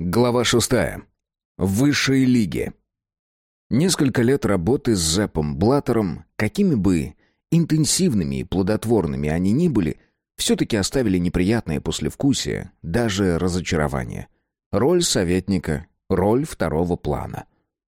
Глава шестая. В высшей лиге. Несколько лет работы с Зепом Блаттером, какими бы интенсивными и плодотворными они ни были, все-таки оставили неприятное послевкусие, даже разочарование. Роль советника, роль второго плана.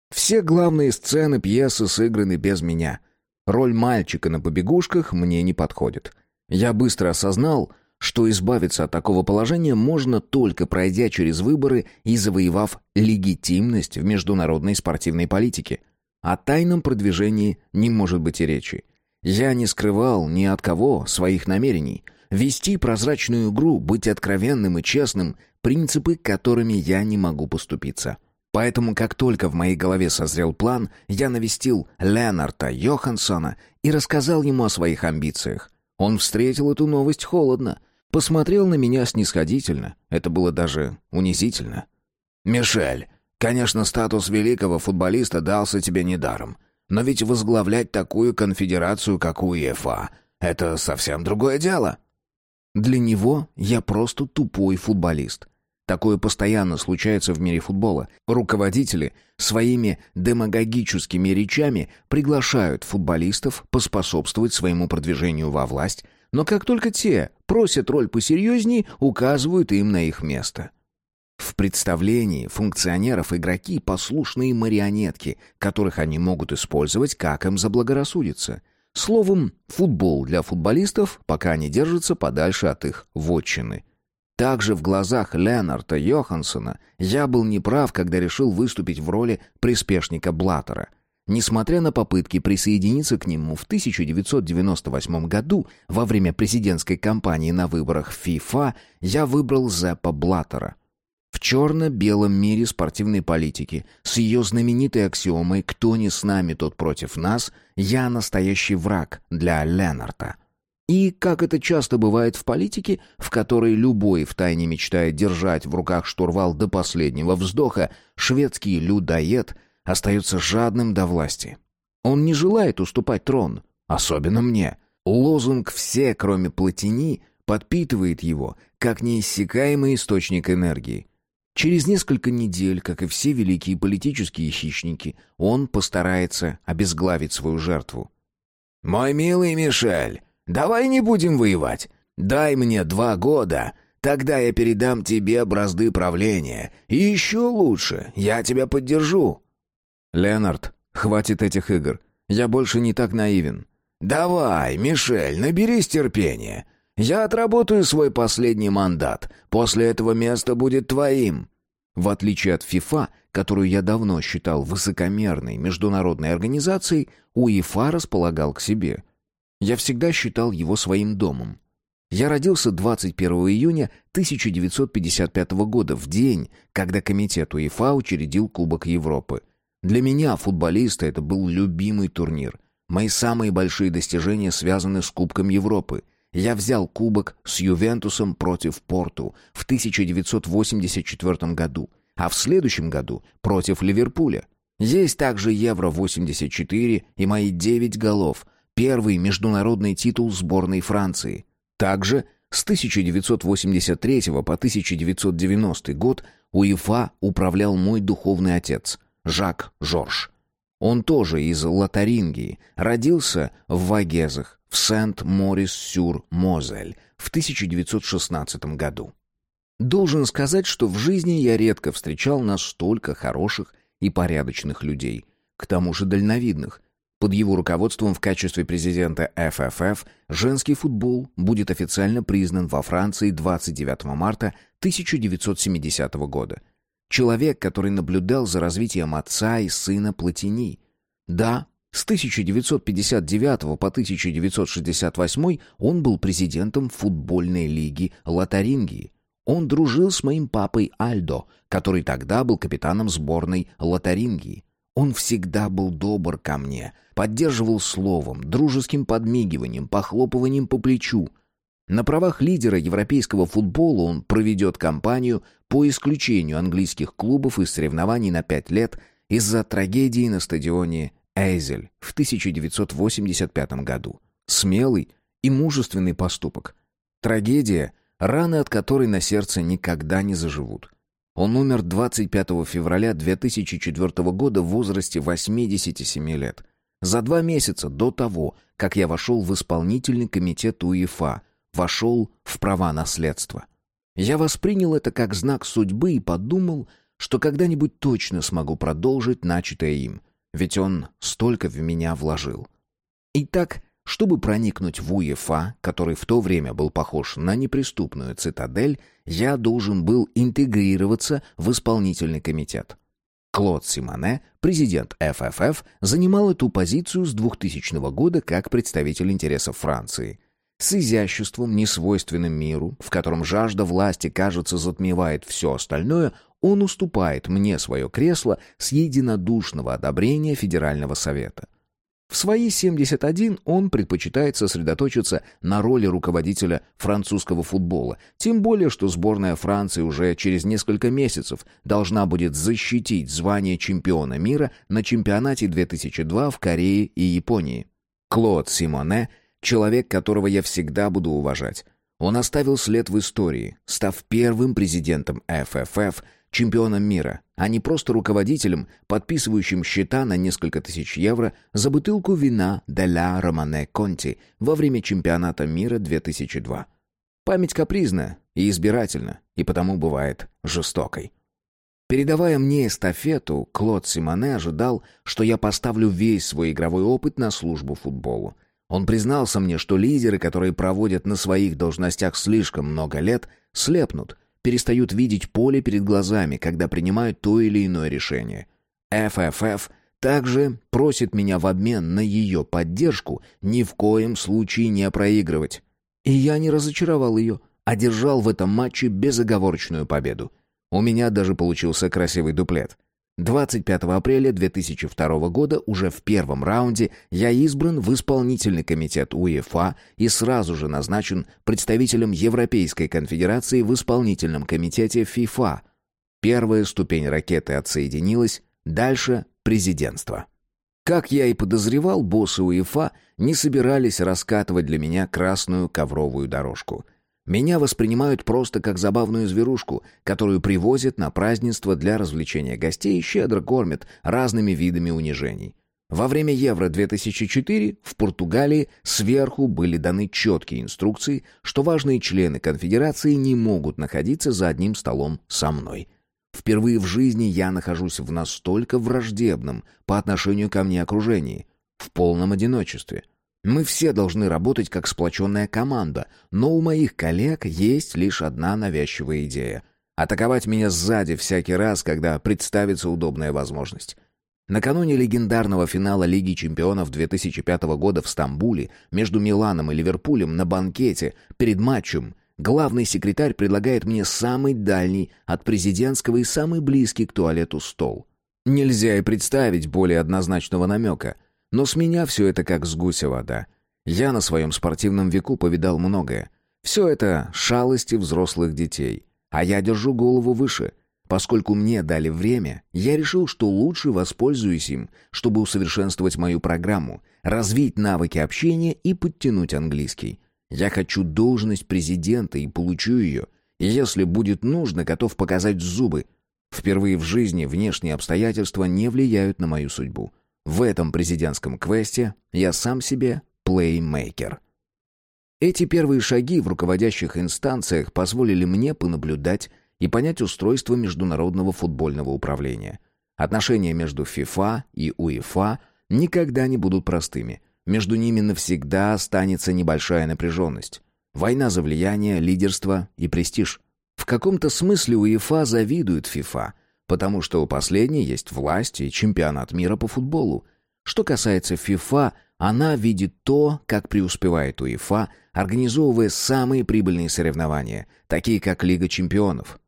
Все главные сцены пьесы сыграны без меня. Роль мальчика на побегушках мне не подходит. Я быстро осознал, что избавиться от такого положения можно только пройдя через выборы и завоевав легитимность в международной спортивной политике. О тайном продвижении не может быть и речи. Я не скрывал ни от кого своих намерений. Вести прозрачную игру, быть откровенным и честным — принципы, которыми я не могу поступиться. Поэтому, как только в моей голове созрел план, я навестил Ленарта Йоханссона и рассказал ему о своих амбициях. Он встретил эту новость холодно, посмотрел на меня снисходительно. Это было даже унизительно. «Мишель, конечно, статус великого футболиста дался тебе недаром. Но ведь возглавлять такую конфедерацию, как УЕФА, это совсем другое дело». Для него я просто тупой футболист. Такое постоянно случается в мире футбола. Руководители своими демагогическими речами приглашают футболистов поспособствовать своему продвижению во власть, но как только те просят роль посерьезней, указывают им на их место. В представлении функционеров игроки послушные марионетки, которых они могут использовать, как им заблагорассудится. Словом, футбол для футболистов, пока они держатся подальше от их вотчины. Также в глазах Ленарта Йоханссона я был неправ, когда решил выступить в роли приспешника Блаттера – Несмотря на попытки присоединиться к нему в 1998 году во время президентской кампании на выборах ФИФА, я выбрал Зеппа Блаттера. В черно-белом мире спортивной политики с ее знаменитой аксиомой «Кто не с нами, тот против нас» я настоящий враг для Ленарта. И, как это часто бывает в политике, в которой любой втайне мечтает держать в руках штурвал до последнего вздоха, шведский людоед – остается жадным до власти. Он не желает уступать трон, особенно мне. Лозунг «все, кроме Платини» подпитывает его, как неиссякаемый источник энергии. Через несколько недель, как и все великие политические хищники, он постарается обезглавить свою жертву. «Мой милый Мишель, давай не будем воевать. Дай мне два года, тогда я передам тебе бразды правления. И еще лучше, я тебя поддержу». «Леонард, хватит этих игр. Я больше не так наивен». «Давай, Мишель, наберись терпения. Я отработаю свой последний мандат. После этого место будет твоим». В отличие от ФИФА, которую я давно считал высокомерной международной организацией, УЕФА располагал к себе. Я всегда считал его своим домом. Я родился 21 июня 1955 года, в день, когда комитет УЕФА учредил Кубок Европы. Для меня, футболиста, это был любимый турнир. Мои самые большие достижения связаны с Кубком Европы. Я взял кубок с Ювентусом против Порту в 1984 году, а в следующем году против Ливерпуля. Есть также Евро-84 и мои 9 голов, первый международный титул сборной Франции. Также с 1983 по 1990 год УЕФА управлял мой духовный отец – Жак Жорж. Он тоже из Лотарингии, родился в Вогезах, в Сент-Морис-Сюр-Мозель в 1916 году. Должен сказать, что в жизни я редко встречал настолько хороших и порядочных людей, к тому же дальновидных. Под его руководством в качестве президента ФФФ женский футбол будет официально признан во Франции 29 марта 1970 года – Человек, который наблюдал за развитием отца и сына Платини. Да, с 1959 по 1968 он был президентом футбольной лиги Лотарингии. Он дружил с моим папой Альдо, который тогда был капитаном сборной Лотарингии. Он всегда был добр ко мне, поддерживал словом, дружеским подмигиванием, похлопыванием по плечу. На правах лидера европейского футбола он проведет кампанию по исключению английских клубов из соревнований на пять лет из-за трагедии на стадионе Эйзель в 1985 году. Смелый и мужественный поступок. Трагедия, раны от которой на сердце никогда не заживут. Он умер 25 февраля 2004 года в возрасте 87 лет. За два месяца до того, как я вошел в исполнительный комитет УЕФА, вошел в права наследства. Я воспринял это как знак судьбы и подумал, что когда-нибудь точно смогу продолжить начатое им, ведь он столько в меня вложил. Итак, чтобы проникнуть в УЕФА, который в то время был похож на неприступную цитадель, я должен был интегрироваться в исполнительный комитет. Клод Симоне, президент ФФФ, занимал эту позицию с 2000 года как представитель интересов Франции. С изяществом, несвойственным миру, в котором жажда власти, кажется, затмевает все остальное, он уступает мне свое кресло с единодушного одобрения Федерального совета. В свои 71 он предпочитает сосредоточиться на роли руководителя французского футбола, тем более что сборная Франции уже через несколько месяцев должна будет защитить звание чемпиона мира на чемпионате 2002 в Корее и Японии. Клод Симоне – человек, которого я всегда буду уважать. Он оставил след в истории, став первым президентом ФФФ – чемпионом мира, а не просто руководителем, подписывающим счета на несколько тысяч евро за бутылку вина «Деля Романе Конти» во время чемпионата мира 2002. Память капризна и избирательна, и потому бывает жестокой. Передавая мне эстафету, Клод Симоне ожидал, что я поставлю весь свой игровой опыт на службу футболу. Он признался мне, что лидеры, которые проводят на своих должностях слишком много лет, слепнут – перестают видеть поле перед глазами, когда принимают то или иное решение. ФФФ также просит меня в обмен на ее поддержку ни в коем случае не проигрывать. И я не разочаровал ее, а держал в этом матче безоговорочную победу. У меня даже получился красивый дуплет — 25 апреля 2002 года уже в первом раунде я избран в исполнительный комитет УЕФА и сразу же назначен представителем Европейской конфедерации в исполнительном комитете ФИФА. Первая ступень ракеты отсоединилась, дальше президентство. Как я и подозревал, боссы УЕФА не собирались раскатывать для меня красную ковровую дорожку – меня воспринимают просто как забавную зверушку, которую привозят на празднество для развлечения гостей и щедро кормят разными видами унижений. Во время Евро-2004 в Португалии сверху были даны четкие инструкции, что важные члены конфедерации не могут находиться за одним столом со мной. Впервые в жизни я нахожусь в настолько враждебном по отношению ко мне окружении, в полном одиночестве. Мы все должны работать как сплоченная команда, но у моих коллег есть лишь одна навязчивая идея — атаковать меня сзади всякий раз, когда представится удобная возможность. Накануне легендарного финала Лиги чемпионов 2005 года в Стамбуле между Миланом и Ливерпулем на банкете перед матчем главный секретарь предлагает мне самый дальний от президентского и самый близкий к туалету стол. Нельзя и представить более однозначного намека — но с меня все это как с гуся вода. Я на своем спортивном веку повидал многое. Все это шалости взрослых детей. А я держу голову выше. Поскольку мне дали время, я решил, что лучше воспользуюсь им, чтобы усовершенствовать мою программу, развить навыки общения и подтянуть английский. Я хочу должность президента и получу ее. Если будет нужно, готов показать зубы. Впервые в жизни внешние обстоятельства не влияют на мою судьбу. В этом президентском квесте я сам себе плеймейкер. Эти первые шаги в руководящих инстанциях позволили мне понаблюдать и понять устройство международного футбольного управления. Отношения между ФИФА и УЕФА никогда не будут простыми. Между ними навсегда останется небольшая напряженность. Война за влияние, лидерство и престиж. В каком-то смысле УЕФА завидует ФИФА – потому что у последней есть власть и чемпионат мира по футболу. Что касается ФИФА, она видит то, как преуспевает УЕФА, организовывая самые прибыльные соревнования, такие как Лига чемпионов.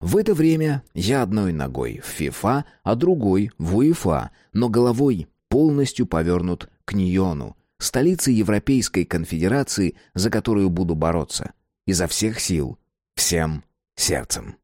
В это время я одной ногой в ФИФА, а другой в УЕФА, но головой полностью повернут к Ньону, столице Европейской конфедерации, за которую буду бороться. Изо всех сил, всем сердцем.